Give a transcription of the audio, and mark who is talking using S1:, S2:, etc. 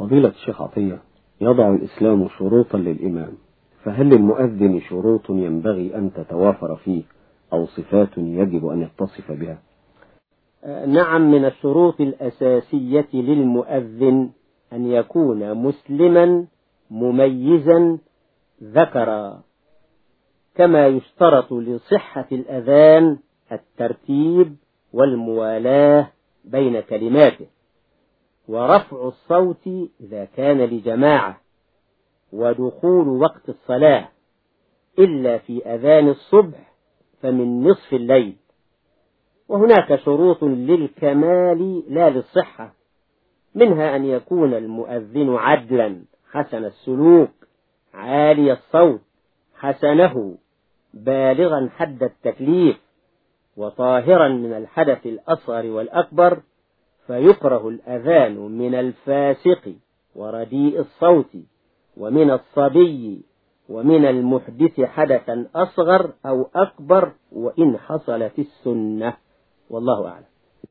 S1: فضيلة الشيخ عطية يضع الإسلام شروطا للإمام فهل للمؤذن شروط ينبغي أن تتوافر فيه أو صفات يجب أن يتصف بها؟
S2: نعم من الشروط الأساسية للمؤذن أن يكون مسلما مميزا ذكرا كما يشترط لصحة الأذان الترتيب والموالاة بين كلماته. ورفع الصوت إذا كان لجماعة ودخول وقت الصلاة إلا في أذان الصبح فمن نصف الليل. وهناك شروط للكمال لا للصحة منها أن يكون المؤذن عدلا حسن السلوك عالي الصوت حسنه بالغا حد التكليف وطاهرا من الحدث الأصغر والأكبر فيكره الأذان من الفاسق ورديء الصوت ومن الصبي ومن المحدث حدثا أصغر أو أكبر وإن حصلت السنة. والله أعلم.